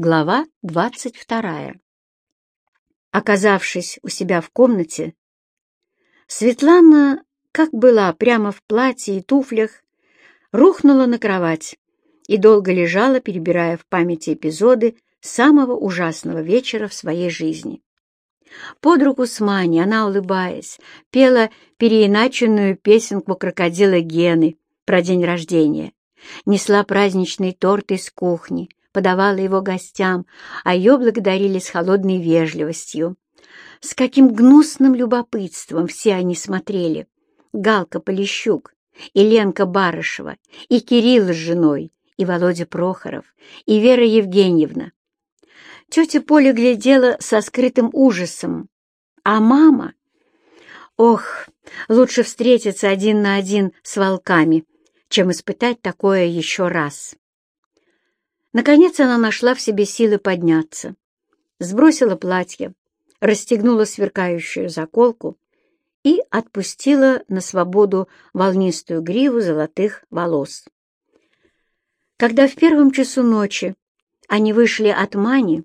Глава двадцать вторая. Оказавшись у себя в комнате, Светлана, как была прямо в платье и туфлях, рухнула на кровать и долго лежала, перебирая в памяти эпизоды самого ужасного вечера в своей жизни. Под руку с Маней она, улыбаясь, пела переиначенную песенку крокодила Гены про день рождения, несла праздничный торт из кухни, подавала его гостям, а ее благодарили с холодной вежливостью. С каким гнусным любопытством все они смотрели. Галка Полищук, и Ленка Барышева, и Кирилл с женой, и Володя Прохоров, и Вера Евгеньевна. Тетя Поля глядела со скрытым ужасом, а мама... Ох, лучше встретиться один на один с волками, чем испытать такое еще раз. Наконец она нашла в себе силы подняться, сбросила платье, расстегнула сверкающую заколку и отпустила на свободу волнистую гриву золотых волос. Когда в первом часу ночи они вышли от Мани,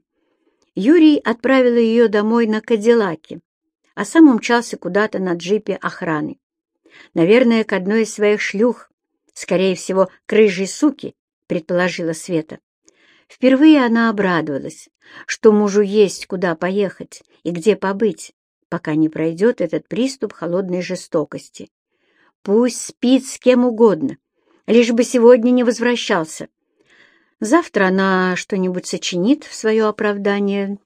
Юрий отправил ее домой на Кадиллаке, а сам умчался куда-то на джипе охраны. Наверное, к одной из своих шлюх, скорее всего, к рыжей суки, предположила Света. Впервые она обрадовалась, что мужу есть куда поехать и где побыть, пока не пройдет этот приступ холодной жестокости. Пусть спит с кем угодно, лишь бы сегодня не возвращался. Завтра она что-нибудь сочинит в свое оправдание,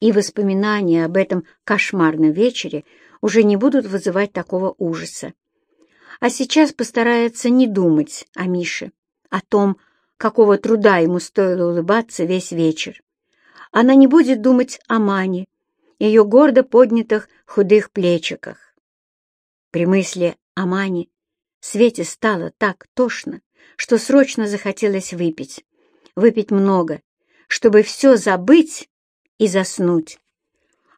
и воспоминания об этом кошмарном вечере уже не будут вызывать такого ужаса. А сейчас постарается не думать о Мише, о том, какого труда ему стоило улыбаться весь вечер. Она не будет думать о Мане, ее гордо поднятых худых плечиках. При мысли о Мане Свете стало так тошно, что срочно захотелось выпить. Выпить много, чтобы все забыть и заснуть.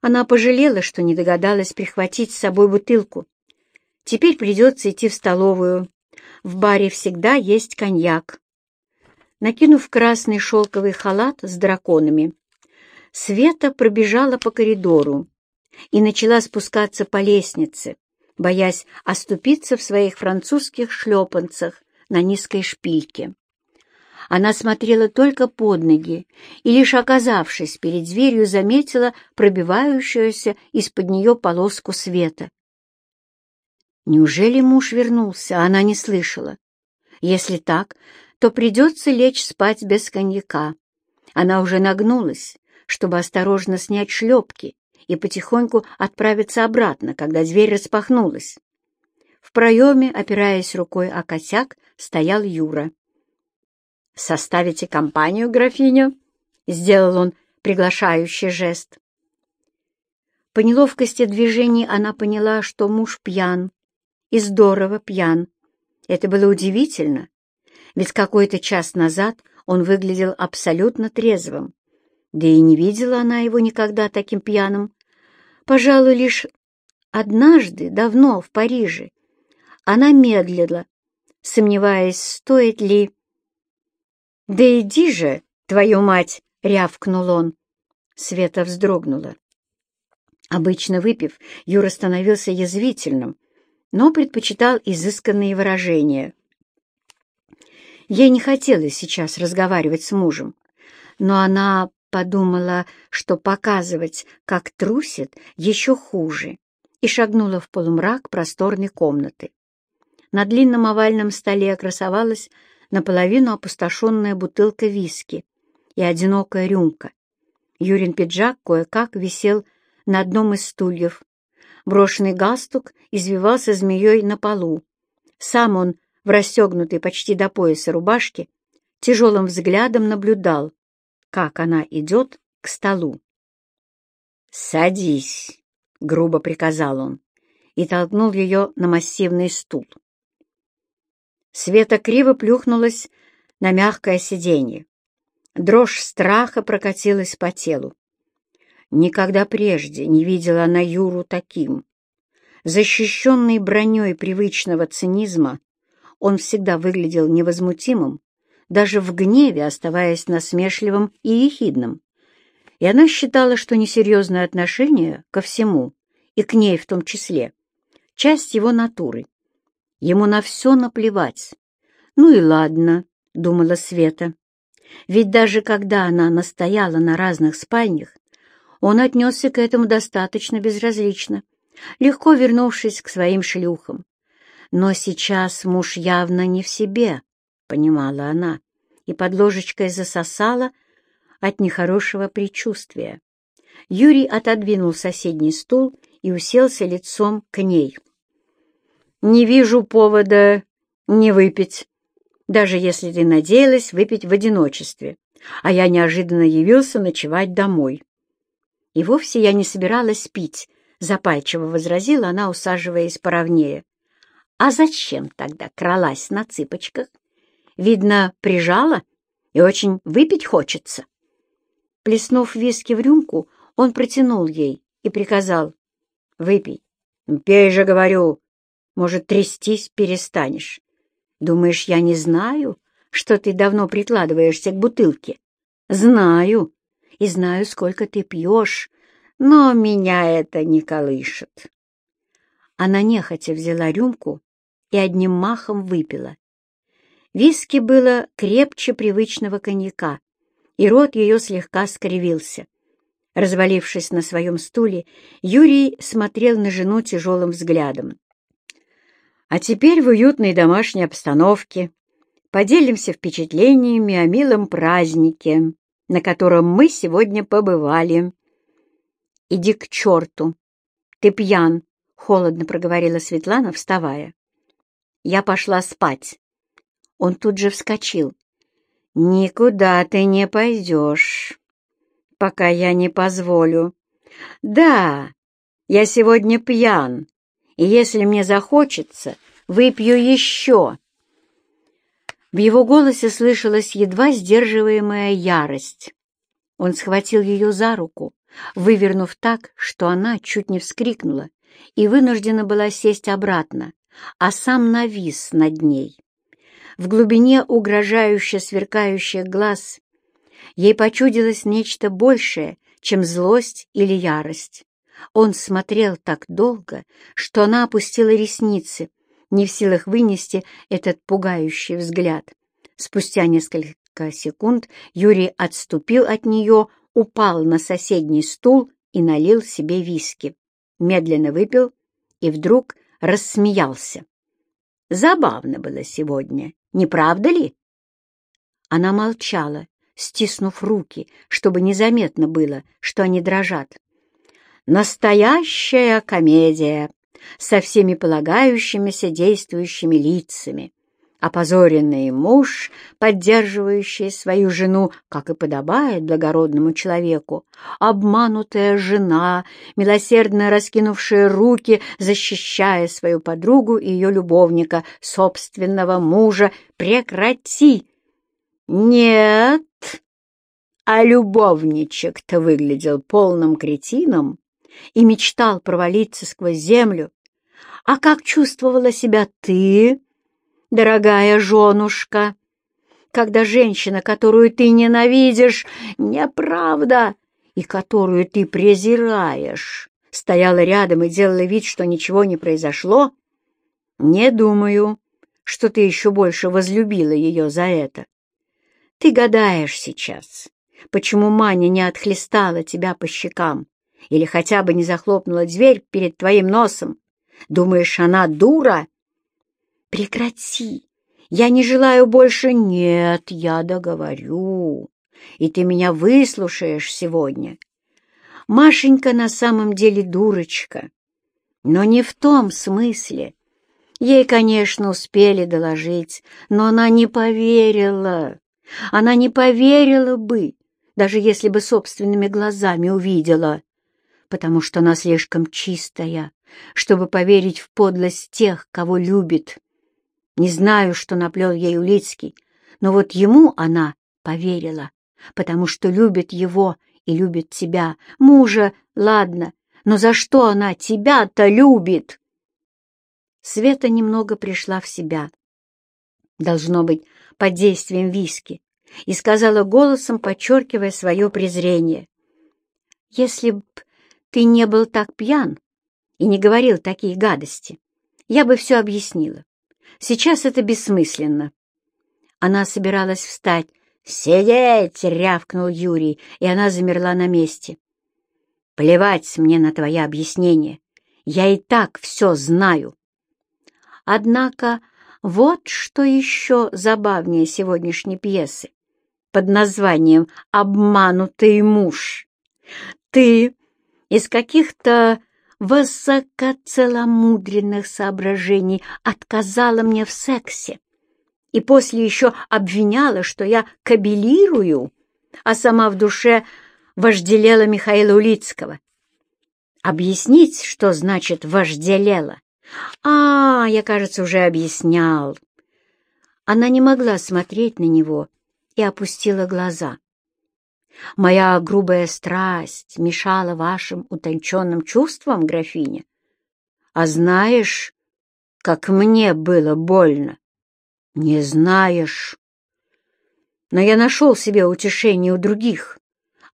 Она пожалела, что не догадалась прихватить с собой бутылку. Теперь придется идти в столовую. В баре всегда есть коньяк. Накинув красный шелковый халат с драконами, Света пробежала по коридору и начала спускаться по лестнице, боясь оступиться в своих французских шлепанцах на низкой шпильке. Она смотрела только под ноги и, лишь оказавшись перед дверью, заметила пробивающуюся из-под нее полоску света. Неужели муж вернулся, она не слышала? Если так, то придется лечь спать без коньяка. Она уже нагнулась, чтобы осторожно снять шлепки и потихоньку отправиться обратно, когда дверь распахнулась. В проеме, опираясь рукой о косяк, стоял Юра. «Составите компанию, графиня?» — сделал он приглашающий жест. По неловкости движений она поняла, что муж пьян, и здорово пьян. Это было удивительно, ведь какой-то час назад он выглядел абсолютно трезвым. Да и не видела она его никогда таким пьяным. Пожалуй, лишь однажды, давно, в Париже, она медлила, сомневаясь, стоит ли... «Да иди же, твою мать!» — рявкнул он. Света вздрогнула. Обычно выпив, Юра становился язвительным, но предпочитал изысканные выражения — Ей не хотелось сейчас разговаривать с мужем, но она подумала, что показывать, как трусит, еще хуже, и шагнула в полумрак просторной комнаты. На длинном овальном столе красовалась наполовину опустошенная бутылка виски и одинокая рюмка. Юрин пиджак кое-как висел на одном из стульев. Брошенный галстук извивался змеей на полу. Сам он в расстегнутой почти до пояса рубашке, тяжелым взглядом наблюдал, как она идет к столу. «Садись», — грубо приказал он, и толкнул ее на массивный стул. Света криво плюхнулась на мягкое сиденье. Дрожь страха прокатилась по телу. Никогда прежде не видела она Юру таким. Защищенный броней привычного цинизма, он всегда выглядел невозмутимым, даже в гневе оставаясь насмешливым и ехидным. И она считала, что несерьезное отношение ко всему, и к ней в том числе, часть его натуры. Ему на все наплевать. «Ну и ладно», — думала Света. Ведь даже когда она настояла на разных спальнях, он отнесся к этому достаточно безразлично, легко вернувшись к своим шлюхам. Но сейчас муж явно не в себе, понимала она, и под ложечкой засосала от нехорошего предчувствия. Юрий отодвинул соседний стул и уселся лицом к ней. «Не вижу повода не выпить, даже если ты надеялась выпить в одиночестве, а я неожиданно явился ночевать домой». «И вовсе я не собиралась пить», — запальчиво возразила она, усаживаясь поровнее. «А зачем тогда кралась на цыпочках? Видно, прижала и очень выпить хочется». Плеснув виски в рюмку, он протянул ей и приказал «Выпей». «Пей же, говорю, может, трястись перестанешь. Думаешь, я не знаю, что ты давно прикладываешься к бутылке? Знаю, и знаю, сколько ты пьешь, но меня это не колышет. Она нехотя взяла рюмку и одним махом выпила. Виски было крепче привычного коньяка, и рот ее слегка скривился. Развалившись на своем стуле, Юрий смотрел на жену тяжелым взглядом. «А теперь в уютной домашней обстановке поделимся впечатлениями о милом празднике, на котором мы сегодня побывали». «Иди к черту! Ты пьян!» — холодно проговорила Светлана, вставая. Я пошла спать. Он тут же вскочил. «Никуда ты не пойдешь, пока я не позволю. Да, я сегодня пьян, и если мне захочется, выпью еще». В его голосе слышалась едва сдерживаемая ярость. Он схватил ее за руку, вывернув так, что она чуть не вскрикнула и вынуждена была сесть обратно, а сам навис над ней. В глубине угрожающе сверкающих глаз ей почудилось нечто большее, чем злость или ярость. Он смотрел так долго, что она опустила ресницы, не в силах вынести этот пугающий взгляд. Спустя несколько секунд Юрий отступил от нее, упал на соседний стул и налил себе виски. Медленно выпил и вдруг рассмеялся. Забавно было сегодня, не правда ли? Она молчала, стиснув руки, чтобы незаметно было, что они дрожат. Настоящая комедия со всеми полагающимися действующими лицами. Опозоренный муж, поддерживающий свою жену, как и подобает благородному человеку, обманутая жена, милосердно раскинувшая руки, защищая свою подругу и ее любовника, собственного мужа. Прекрати! Нет! А любовничек-то выглядел полным кретином, и мечтал провалиться сквозь землю. А как чувствовала себя ты, дорогая женушка, когда женщина, которую ты ненавидишь, неправда, и которую ты презираешь, стояла рядом и делала вид, что ничего не произошло? Не думаю, что ты еще больше возлюбила ее за это. Ты гадаешь сейчас, почему Маня не отхлестала тебя по щекам, или хотя бы не захлопнула дверь перед твоим носом. Думаешь, она дура? Прекрати! Я не желаю больше... Нет, я договорю, и ты меня выслушаешь сегодня. Машенька на самом деле дурочка, но не в том смысле. Ей, конечно, успели доложить, но она не поверила. Она не поверила бы, даже если бы собственными глазами увидела потому что она слишком чистая, чтобы поверить в подлость тех, кого любит. Не знаю, что наплел ей Улицкий, но вот ему она поверила, потому что любит его и любит тебя. Мужа, ладно, но за что она тебя-то любит? Света немного пришла в себя. Должно быть, под действием виски и сказала голосом, подчеркивая свое презрение. «Если б ты не был так пьян и не говорил такие гадости, я бы все объяснила. Сейчас это бессмысленно». Она собиралась встать. «Сидеть!» — рявкнул Юрий, и она замерла на месте. «Плевать мне на твои объяснения. Я и так все знаю». Однако вот что еще забавнее сегодняшней пьесы под названием «Обманутый муж». Ты из каких-то высокоцеломудренных соображений отказала мне в сексе и после еще обвиняла, что я кабелирую, а сама в душе вожделела Михаила Улицкого. Объяснить, что значит «вожделела»? А, я, кажется, уже объяснял. Она не могла смотреть на него и опустила глаза. Моя грубая страсть мешала вашим утонченным чувствам, графиня. А знаешь, как мне было больно? Не знаешь. Но я нашел себе утешение у других,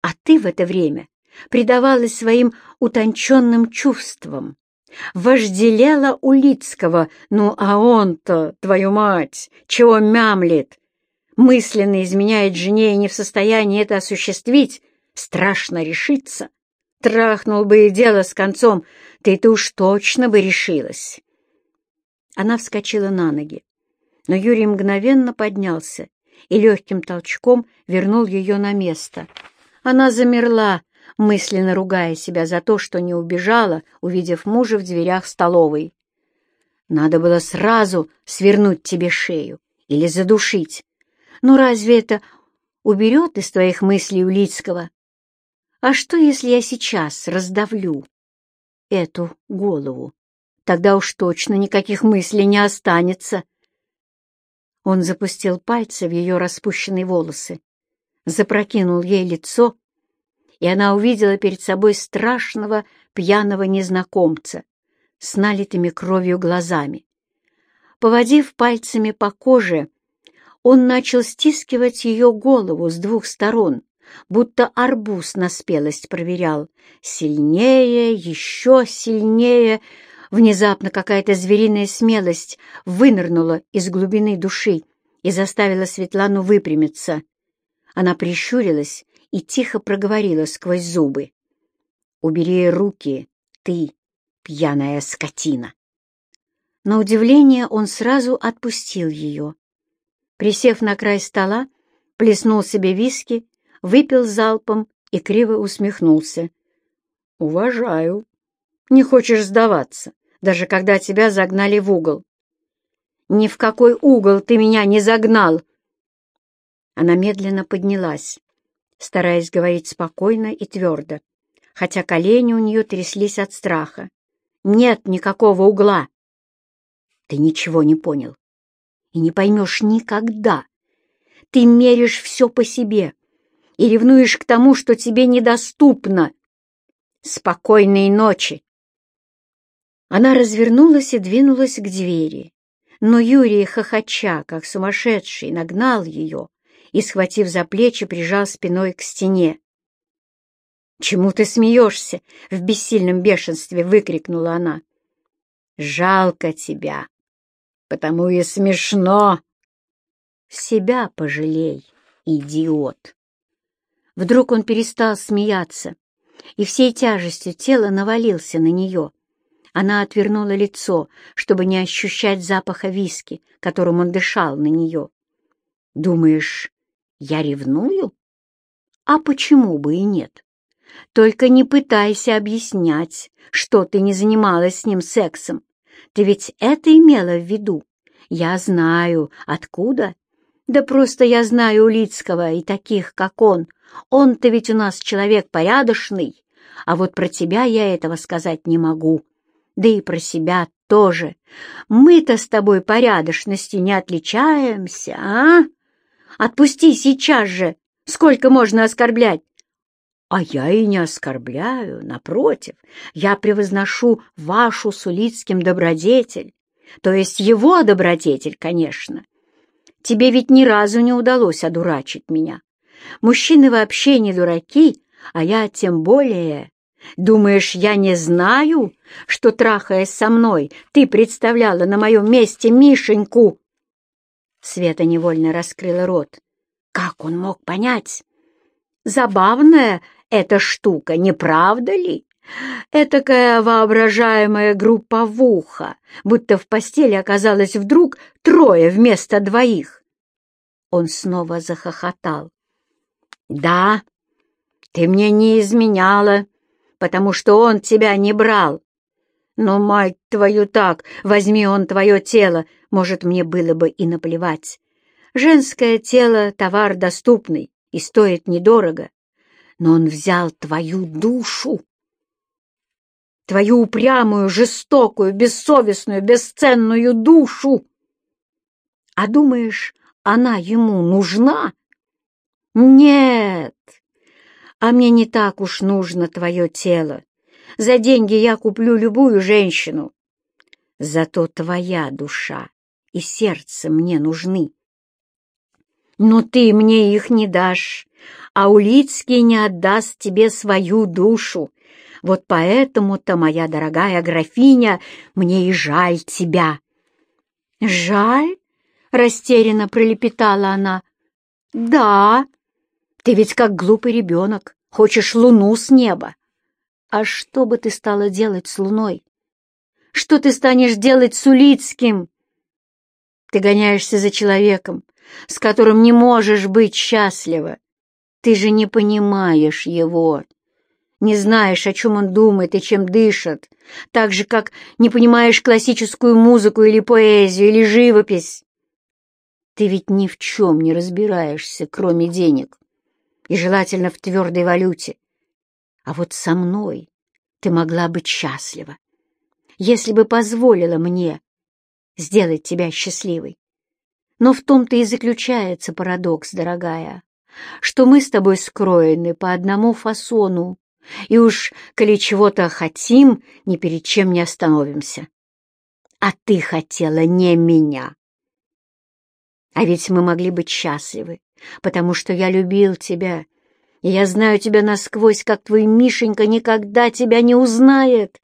а ты в это время предавалась своим утонченным чувствам, вожделела Улицкого, ну а он-то, твою мать, чего мямлит? Мысленно изменяет жене и не в состоянии это осуществить, страшно решиться. Трахнул бы и дело с концом, ты-то уж точно бы решилась. Она вскочила на ноги, но Юрий мгновенно поднялся и легким толчком вернул ее на место. Она замерла, мысленно ругая себя за то, что не убежала, увидев мужа в дверях столовой. Надо было сразу свернуть тебе шею или задушить. Но разве это уберет из твоих мыслей Улицкого? А что, если я сейчас раздавлю эту голову? Тогда уж точно никаких мыслей не останется. Он запустил пальцы в ее распущенные волосы, запрокинул ей лицо и она увидела перед собой страшного пьяного незнакомца с налитыми кровью глазами. Поводив пальцами по коже, он начал стискивать ее голову с двух сторон, будто арбуз на спелость проверял. Сильнее, еще сильнее. Внезапно какая-то звериная смелость вынырнула из глубины души и заставила Светлану выпрямиться. Она прищурилась и тихо проговорила сквозь зубы. «Убери руки, ты, пьяная скотина!» На удивление он сразу отпустил ее. Присев на край стола, плеснул себе виски, выпил залпом и криво усмехнулся. «Уважаю. Не хочешь сдаваться, даже когда тебя загнали в угол». «Ни в какой угол ты меня не загнал!» Она медленно поднялась стараясь говорить спокойно и твердо, хотя колени у нее тряслись от страха. «Нет никакого угла!» «Ты ничего не понял и не поймешь никогда. Ты меришь все по себе и ревнуешь к тому, что тебе недоступно. Спокойной ночи!» Она развернулась и двинулась к двери, но Юрий, хохоча, как сумасшедший, нагнал ее и, схватив за плечи, прижал спиной к стене. «Чему ты смеешься?» — в бессильном бешенстве выкрикнула она. «Жалко тебя, потому и смешно. Себя пожалей, идиот!» Вдруг он перестал смеяться и всей тяжестью тела навалился на нее. Она отвернула лицо, чтобы не ощущать запаха виски, которым он дышал на нее. «Думаешь, я ревную? А почему бы и нет? Только не пытайся объяснять, что ты не занималась с ним сексом. Ты ведь это имела в виду. Я знаю. Откуда? Да просто я знаю Улицкого и таких, как он. Он-то ведь у нас человек порядочный. А вот про тебя я этого сказать не могу. Да и про себя тоже. Мы-то с тобой порядочностью не отличаемся, а? Отпусти сейчас же! Сколько можно оскорблять? А я и не оскорбляю, напротив, я превозношу вашу с Улицким добродетель, то есть его добродетель, конечно. Тебе ведь ни разу не удалось одурачить меня. Мужчины вообще не дураки, а я тем более. Думаешь, я не знаю, что, трахаясь со мной, ты представляла на моем месте Мишеньку?» Света невольно раскрыла рот. Как он мог понять? Забавная эта штука, не правда ли? Этакая воображаемая групповуха, будто в постели оказалось вдруг трое вместо двоих. Он снова захохотал. «Да, ты мне не изменяла, потому что он тебя не брал. Но, мать твою, так, возьми он твое тело, может, мне было бы и наплевать. Женское тело — товар доступный и стоит недорого, но он взял твою душу твою упрямую, жестокую, бессовестную, бесценную душу. А думаешь, она ему нужна? Нет, а мне не так уж нужно твое тело. За деньги я куплю любую женщину. Зато твоя душа и сердце мне нужны. Но ты мне их не дашь, а Улицкий не отдаст тебе свою душу, вот поэтому-то, моя дорогая графиня, мне и жаль тебя». «Жаль?» — растерянно пролепетала она. «Да, ты ведь как глупый ребенок, хочешь луну с неба. А что бы ты стала делать с луной? Что ты станешь делать с Улицким? Ты гоняешься за человеком, с которым не можешь быть счастлива. Ты же не понимаешь его не знаешь, о чем он думает и чем дышит, так же, как не понимаешь классическую музыку или поэзию, или живопись. Ты ведь ни в чем не разбираешься, кроме денег, и желательно в твердой валюте. А вот со мной ты могла быть счастлива, если бы позволила мне сделать тебя счастливой. Но в том-то и заключается парадокс, дорогая, что мы с тобой скроены по одному фасону, и уж, коли чего-то хотим, ни перед чем не остановимся. А ты хотела не меня. А ведь мы могли быть счастливы, потому что я любил тебя, и я знаю тебя насквозь, как твой Мишенька никогда тебя не узнает.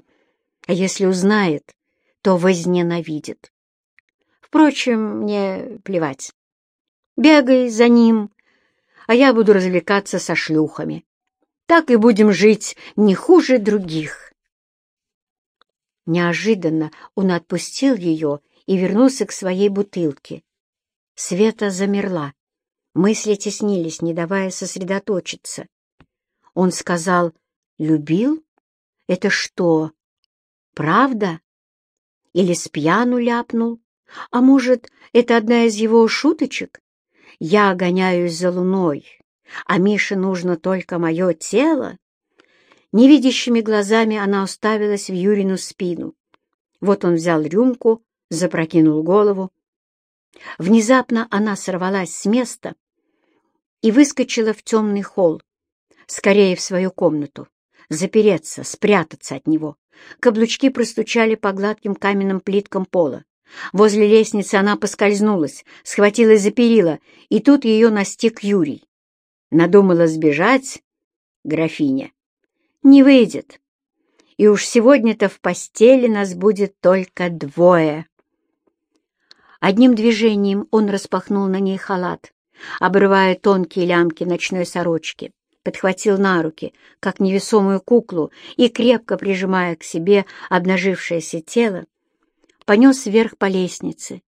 А если узнает, то возненавидит. Впрочем, мне плевать. Бегай за ним, а я буду развлекаться со шлюхами так и будем жить не хуже других. Неожиданно он отпустил ее и вернулся к своей бутылке. Света замерла. Мысли теснились, не давая сосредоточиться. Он сказал «любил? Это что, правда? Или с пьяну ляпнул? А может, это одна из его шуточек? Я гоняюсь за луной, а Мише нужно только мое тело? Невидящими глазами она уставилась в Юрину спину. Вот он взял рюмку, запрокинул голову. Внезапно она сорвалась с места и выскочила в темный холл, скорее в свою комнату, запереться, спрятаться от него. Каблучки простучали по гладким каменным плиткам пола. Возле лестницы она поскользнулась, схватилась за перила, и тут ее настиг Юрий. Надумала сбежать, графиня? Не выйдет. И уж сегодня-то в постели нас будет только двое. Одним движением он распахнул на ней халат, обрывая тонкие лямки ночной сорочки, подхватил на руки, как невесомую куклу, и, крепко прижимая к себе обнажившееся тело, понес вверх по лестнице,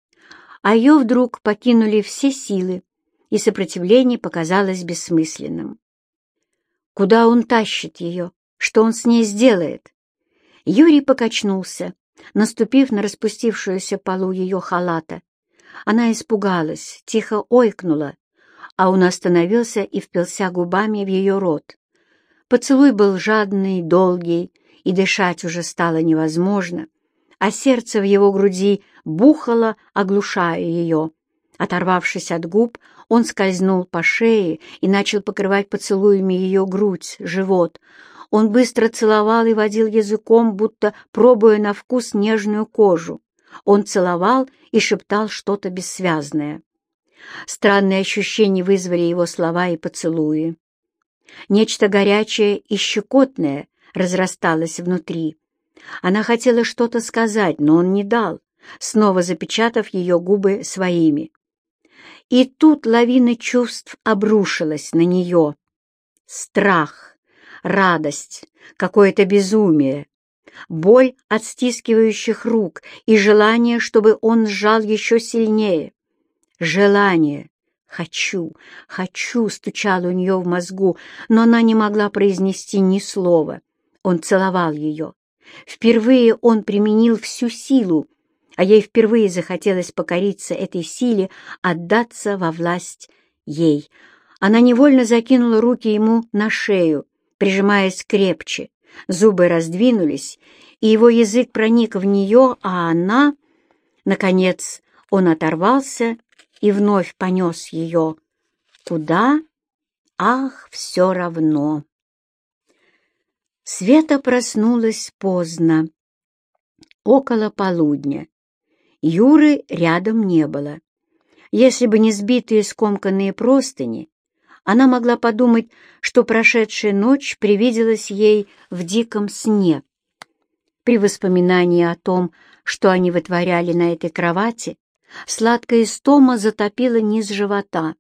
а ее вдруг покинули все силы, и сопротивление показалось бессмысленным. Куда он тащит ее? Что он с ней сделает? Юрий покачнулся, наступив на распустившуюся полу ее халата. Она испугалась, тихо ойкнула, а он остановился и впился губами в ее рот. Поцелуй был жадный, долгий, и дышать уже стало невозможно, а сердце в его груди бухало, оглушая ее. Оторвавшись от губ, он скользнул по шее и начал покрывать поцелуями ее грудь, живот. Он быстро целовал и водил языком, будто пробуя на вкус нежную кожу. Он целовал и шептал что-то бессвязное. Странные ощущения вызвали его слова и поцелуи. Нечто горячее и щекотное разрасталось внутри. Она хотела что-то сказать, но он не дал, снова запечатав ее губы своими. И тут лавина чувств обрушилась на нее. Страх, радость, какое-то безумие, боль от стискивающих рук и желание, чтобы он сжал еще сильнее. Желание. «Хочу, хочу!» — стучало у нее в мозгу, но она не могла произнести ни слова. Он целовал ее. Впервые он применил всю силу, а ей впервые захотелось покориться этой силе, отдаться во власть ей. Она невольно закинула руки ему на шею, прижимаясь крепче. Зубы раздвинулись, и его язык проник в нее, а она... Наконец он оторвался и вновь понес ее. Куда? Ах, все равно. Света проснулась поздно, около полудня. Юры рядом не было. Если бы не сбитые скомканные простыни, она могла подумать, что прошедшая ночь привиделась ей в диком сне. При воспоминании о том, что они вытворяли на этой кровати, сладкая истома затопила низ живота.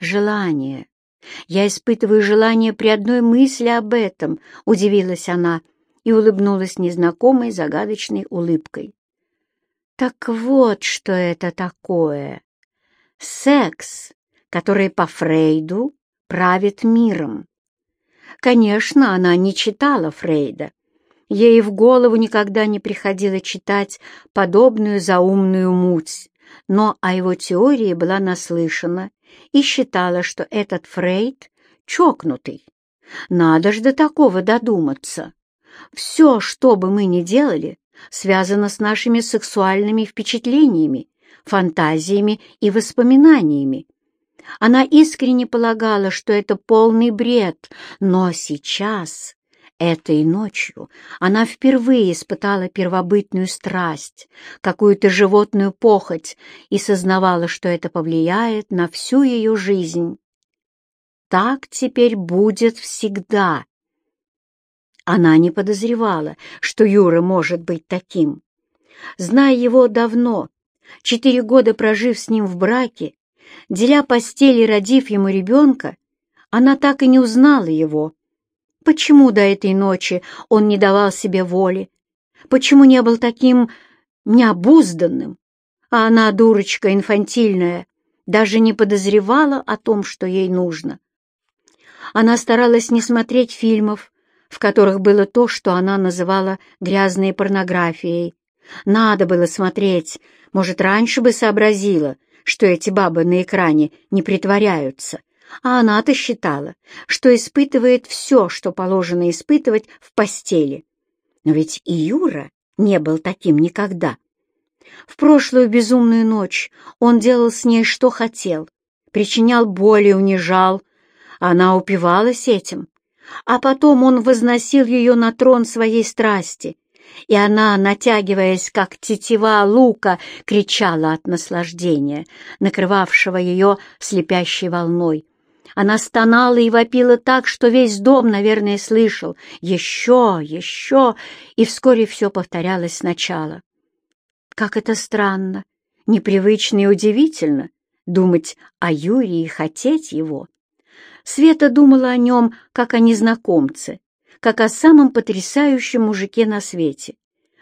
Желание. «Я испытываю желание при одной мысли об этом», — удивилась она и улыбнулась незнакомой загадочной улыбкой. Так вот, что это такое. Секс, который по Фрейду правит миром. Конечно, она не читала Фрейда. Ей в голову никогда не приходило читать подобную заумную муть, но о его теории была наслышана и считала, что этот Фрейд чокнутый. Надо ж до такого додуматься. Все, что бы мы ни делали, связано с нашими сексуальными впечатлениями, фантазиями и воспоминаниями. Она искренне полагала, что это полный бред, но сейчас, этой ночью, она впервые испытала первобытную страсть, какую-то животную похоть и сознавала, что это повлияет на всю ее жизнь. Так теперь будет всегда. Она не подозревала, что Юра может быть таким. Зная его давно, четыре года прожив с ним в браке, деля постель и родив ему ребенка, она так и не узнала его. Почему до этой ночи он не давал себе воли? Почему не был таким необузданным? А она, дурочка инфантильная, даже не подозревала о том, что ей нужно. Она старалась не смотреть фильмов, в которых было то, что она называла грязной порнографией. Надо было смотреть, может, раньше бы сообразила, что эти бабы на экране не притворяются. А она-то считала, что испытывает все, что положено испытывать в постели. Но ведь и Юра не был таким никогда. В прошлую безумную ночь он делал с ней что хотел, причинял боль и унижал, она упивалась этим, а потом он возносил ее на трон своей страсти, и она, натягиваясь, как тетива лука, кричала от наслаждения, накрывавшего ее слепящей волной. Она стонала и вопила так, что весь дом, наверное, слышал «Еще! Еще!» и вскоре все повторялось сначала. Как это странно, непривычно и удивительно думать о Юрии и хотеть его. Света думала о нем, как о незнакомце, как о самом потрясающем мужике на свете.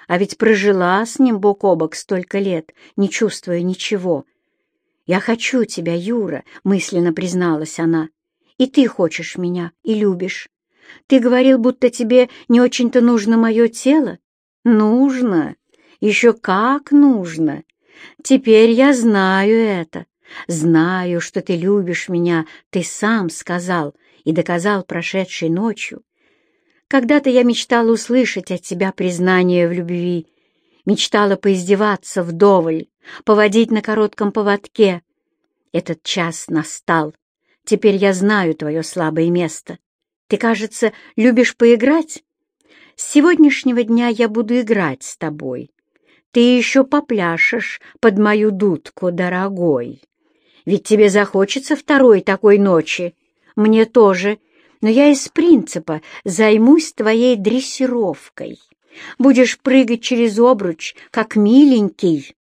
А ведь прожила с ним бок о бок столько лет, не чувствуя ничего. «Я хочу тебя, Юра», — мысленно призналась она. «И ты хочешь меня, и любишь. Ты говорил, будто тебе не очень-то нужно мое тело. Нужно. Еще как нужно. Теперь я знаю это. Знаю, что ты любишь меня, ты сам сказал и доказал прошедшей ночью. Когда-то я мечтала услышать от тебя признание в любви, мечтала поиздеваться вдоволь, поводить на коротком поводке. Этот час настал. Теперь я знаю твое слабое место. Ты, кажется, любишь поиграть? С сегодняшнего дня я буду играть с тобой. Ты еще попляшешь под мою дудку, дорогой. Ведь тебе захочется второй такой ночи. Мне тоже, но я из принципа займусь твоей дрессировкой. Будешь прыгать через обруч, как миленький.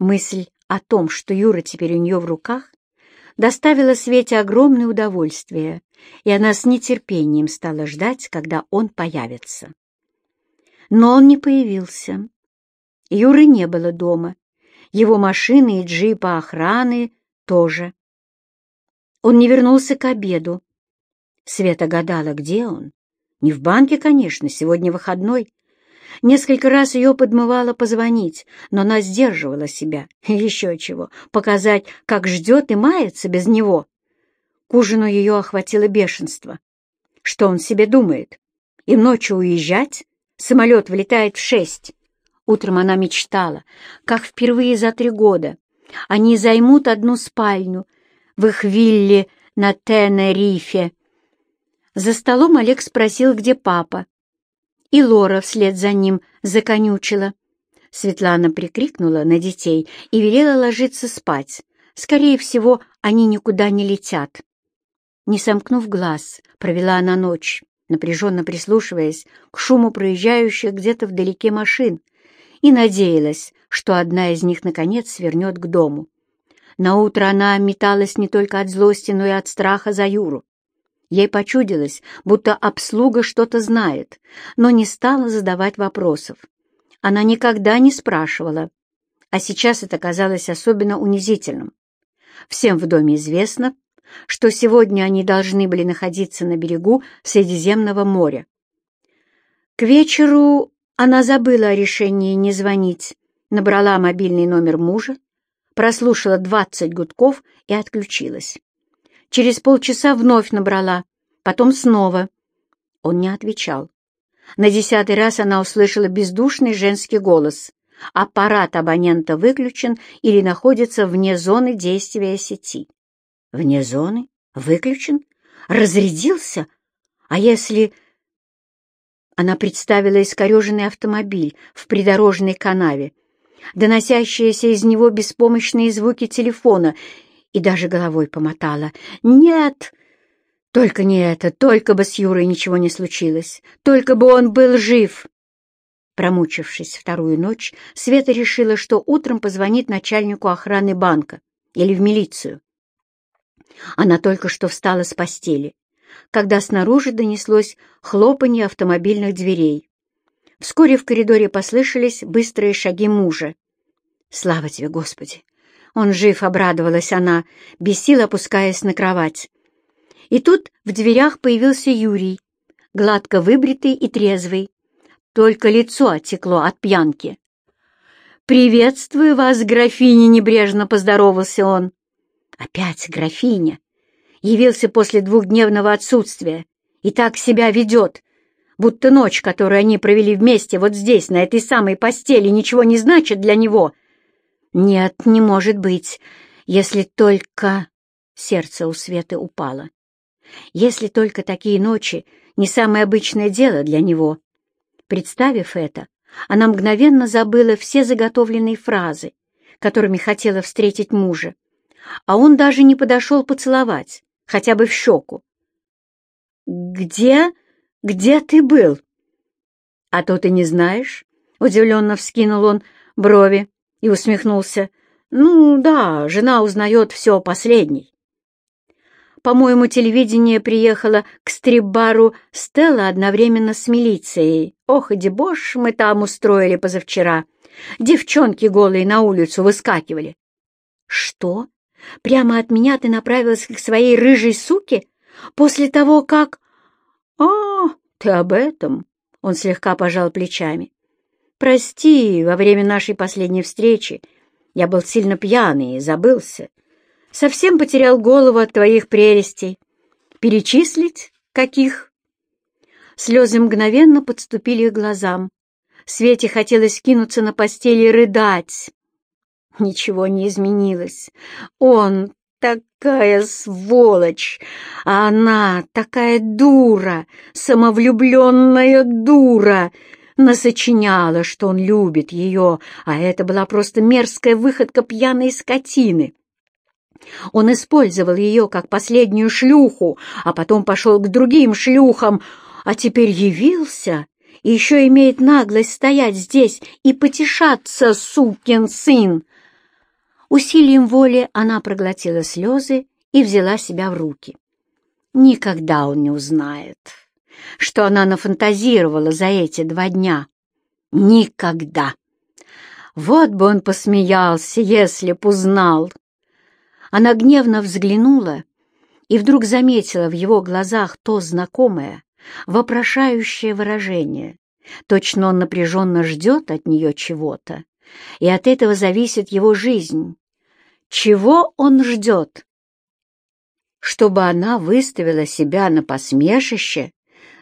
Мысль о том, что Юра теперь у нее в руках, доставила Свете огромное удовольствие, и она с нетерпением стала ждать, когда он появится. Но он не появился. Юры не было дома. Его машины и джипа охраны тоже. Он не вернулся к обеду. Света гадала, где он. Не в банке, конечно, сегодня выходной. Несколько раз ее подмывало позвонить, но она сдерживала себя. Еще чего, показать, как ждет и мается без него. К ужину ее охватило бешенство. Что он себе думает? И ночью уезжать? Самолет вылетает в шесть. Утром она мечтала, как впервые за три года. Они займут одну спальню в их вилле на Тенерифе. За столом Олег спросил, где папа. И Лора вслед за ним законючила. Светлана прикрикнула на детей и велела ложиться спать. Скорее всего, они никуда не летят. Не сомкнув глаз, провела она ночь напряженно прислушиваясь к шуму проезжающих где-то вдалеке машин, и надеялась, что одна из них, наконец, свернет к дому. Наутро она металась не только от злости, но и от страха за Юру. Ей почудилось, будто обслуга что-то знает, но не стала задавать вопросов. Она никогда не спрашивала, а сейчас это казалось особенно унизительным. Всем в доме известно, что сегодня они должны были находиться на берегу Средиземного моря. К вечеру она забыла о решении не звонить, набрала мобильный номер мужа, прослушала двадцать гудков и отключилась. Через полчаса вновь набрала, потом снова. Он не отвечал. На десятый раз она услышала бездушный женский голос. Аппарат абонента выключен или находится вне зоны действия сети. Вне зоны? Выключен? Разрядился? А если... Она представила искореженный автомобиль в придорожной канаве, доносящиеся из него беспомощные звуки телефона, и даже головой помотала. «Нет!» Только не это, только бы с Юрой ничего не случилось, только бы он был жив. Промучившись вторую ночь, Света решила, что утром позвонит начальнику охраны банка или в милицию. Она только что встала с постели, когда снаружи донеслось хлопанье автомобильных дверей. Вскоре в коридоре послышались быстрые шаги мужа. «Слава тебе, Господи!» Он жив, обрадовалась она, без сил опускаясь на кровать. И тут в дверях появился Юрий, гладко выбритый и трезвый. Только лицо оттекло от пьянки. «Приветствую вас, графиня!» — небрежно поздоровался он. Опять графиня. Явился после двухдневного отсутствия и так себя ведет, будто ночь, которую они провели вместе вот здесь, на этой самой постели, ничего не значит для него. Нет, не может быть, если только... Сердце у Светы упало. Если только такие ночи не самое обычное дело для него. Представив это, она мгновенно забыла все заготовленные фразы, которыми хотела встретить мужа а он даже не подошел поцеловать, хотя бы в щеку. «Где? Где ты был?» «А то ты не знаешь?» — удивленно вскинул он брови и усмехнулся. «Ну да, жена узнает все последней». По-моему, телевидение приехало к стрибару Стелла одновременно с милицией. Ох, и дебош мы там устроили позавчера. Девчонки голые на улицу выскакивали. Что? Прямо от меня ты направилась к своей рыжей суке после того, как... А, ты об этом? Он слегка пожал плечами. Прости, во время нашей последней встречи я был сильно пьяный и забылся. Совсем потерял голову от твоих прелестей. Перечислить? Каких? Слезы мгновенно подступили к глазам. Свете хотелось кинуться на постели и рыдать. Ничего не изменилось. Он такая сволочь, а она такая дура, самовлюбленная дура. Насочиняла, что он любит ее, а это была просто мерзкая выходка пьяной скотины. Он использовал ее как последнюю шлюху, а потом пошел к другим шлюхам, а теперь явился и еще имеет наглость стоять здесь и потешаться, сукин сын. Усилием воли она проглотила слезы и взяла себя в руки. Никогда он не узнает, что она нафантазировала за эти два дня. Никогда. Вот бы он посмеялся, если б узнал. Она гневно взглянула и вдруг заметила в его глазах то знакомое, вопрошающее выражение. Точно он напряженно ждет от нее чего-то, и от этого зависит его жизнь. Чего он ждет? Чтобы она выставила себя на посмешище,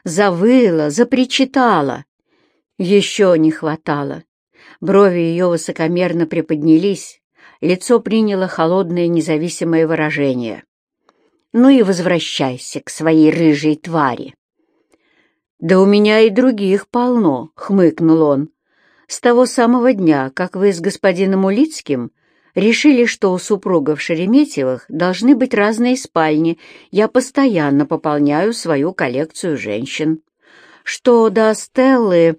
завыла, запричитала. Еще не хватало. Брови ее высокомерно приподнялись, лицо приняло холодное независимое выражение. «Ну и возвращайся к своей рыжей твари». «Да у меня и других полно», — хмыкнул он. «С того самого дня, как вы с господином Улицким решили, что у супругов Шереметьевых должны быть разные спальни, я постоянно пополняю свою коллекцию женщин. Что до Стеллы,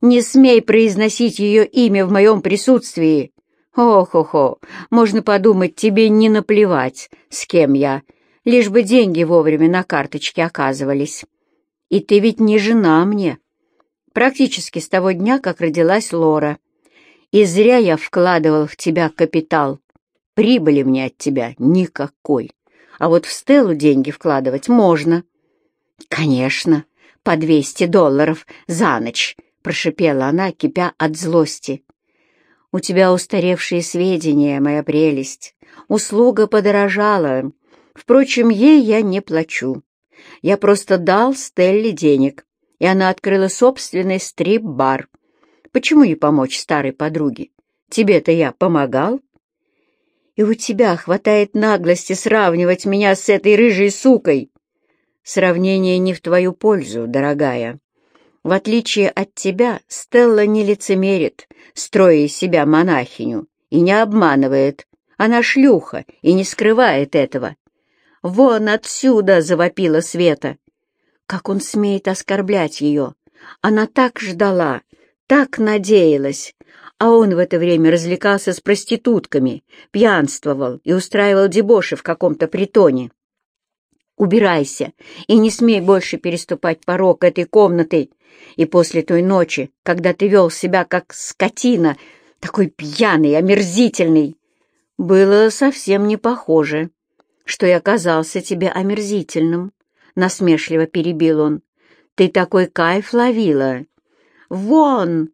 не смей произносить ее имя в моем присутствии. Ох-охо, можно подумать, тебе не наплевать, с кем я, лишь бы деньги вовремя на карточке оказывались». И ты ведь не жена мне. Практически с того дня, как родилась Лора. И зря я вкладывал в тебя капитал. Прибыли мне от тебя никакой. А вот в Стеллу деньги вкладывать можно. Конечно, по 200 долларов за ночь, прошипела она, кипя от злости. У тебя устаревшие сведения, моя прелесть. Услуга подорожала. Впрочем, ей я не плачу. Я просто дал Стелле денег, и она открыла собственный стрип-бар. Почему не помочь старой подруге? Тебе-то я помогал. И у тебя хватает наглости сравнивать меня с этой рыжей сукой. Сравнение не в твою пользу, дорогая. В отличие от тебя, Стелла не лицемерит, строя из себя монахиню, и не обманывает. Она шлюха и не скрывает этого. «Вон отсюда!» — завопила Света. Как он смеет оскорблять ее? Она так ждала, так надеялась, а он в это время развлекался с проститутками, пьянствовал и устраивал дебоши в каком-то притоне. «Убирайся и не смей больше переступать порог этой комнаты. И после той ночи, когда ты вел себя как скотина, такой пьяный, омерзительный, было совсем не похоже что я оказался тебе омерзительным», — насмешливо перебил он. «Ты такой кайф ловила! Вон!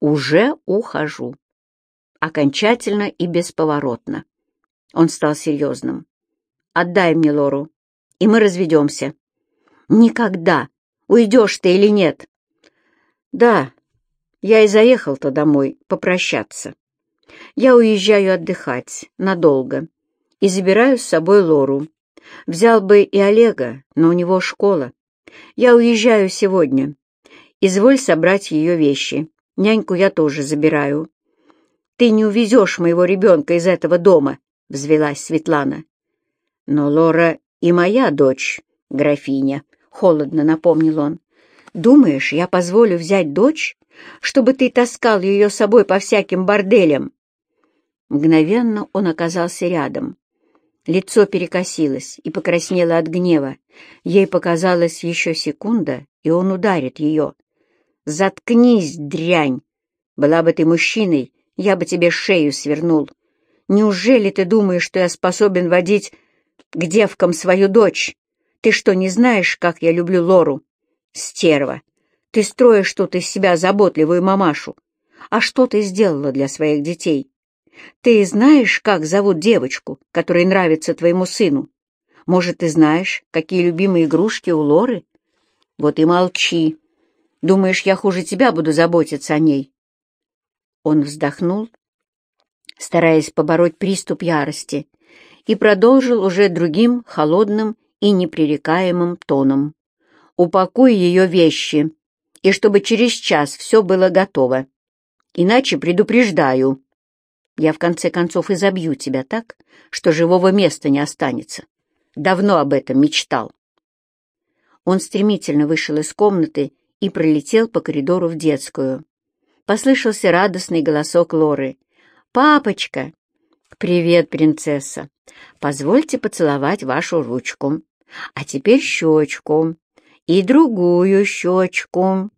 Уже ухожу!» Окончательно и бесповоротно. Он стал серьезным. «Отдай мне Лору, и мы разведемся». «Никогда! Уйдешь ты или нет?» «Да, я и заехал-то домой попрощаться. Я уезжаю отдыхать надолго и забираю с собой Лору. Взял бы и Олега, но у него школа. Я уезжаю сегодня. Изволь собрать ее вещи. Няньку я тоже забираю. Ты не увезешь моего ребенка из этого дома, — взвелась Светлана. Но Лора и моя дочь, графиня, — холодно напомнил он. Думаешь, я позволю взять дочь, чтобы ты таскал ее с собой по всяким борделям? Мгновенно он оказался рядом. Лицо перекосилось и покраснело от гнева. Ей показалось еще секунда, и он ударит ее. «Заткнись, дрянь! Была бы ты мужчиной, я бы тебе шею свернул. Неужели ты думаешь, что я способен водить к девкам свою дочь? Ты что, не знаешь, как я люблю Лору? Стерва! Ты строишь тут из себя заботливую мамашу. А что ты сделала для своих детей? Ты знаешь, как зовут девочку, которая нравится твоему сыну? Может, ты знаешь, какие любимые игрушки у Лоры? Вот и молчи. Думаешь, я хуже тебя буду заботиться о ней?» Он вздохнул, стараясь побороть приступ ярости, и продолжил уже другим, холодным и непререкаемым тоном. «Упакуй ее вещи, и чтобы через час все было готово. Иначе предупреждаю, Я в конце концов изобью тебя так, что живого места не останется. Давно об этом мечтал. Он стремительно вышел из комнаты и пролетел по коридору в детскую. Послышался радостный голосок Лоры. «Папочка!» «Привет, принцесса! Позвольте поцеловать вашу ручку. А теперь щечку. И другую щечку».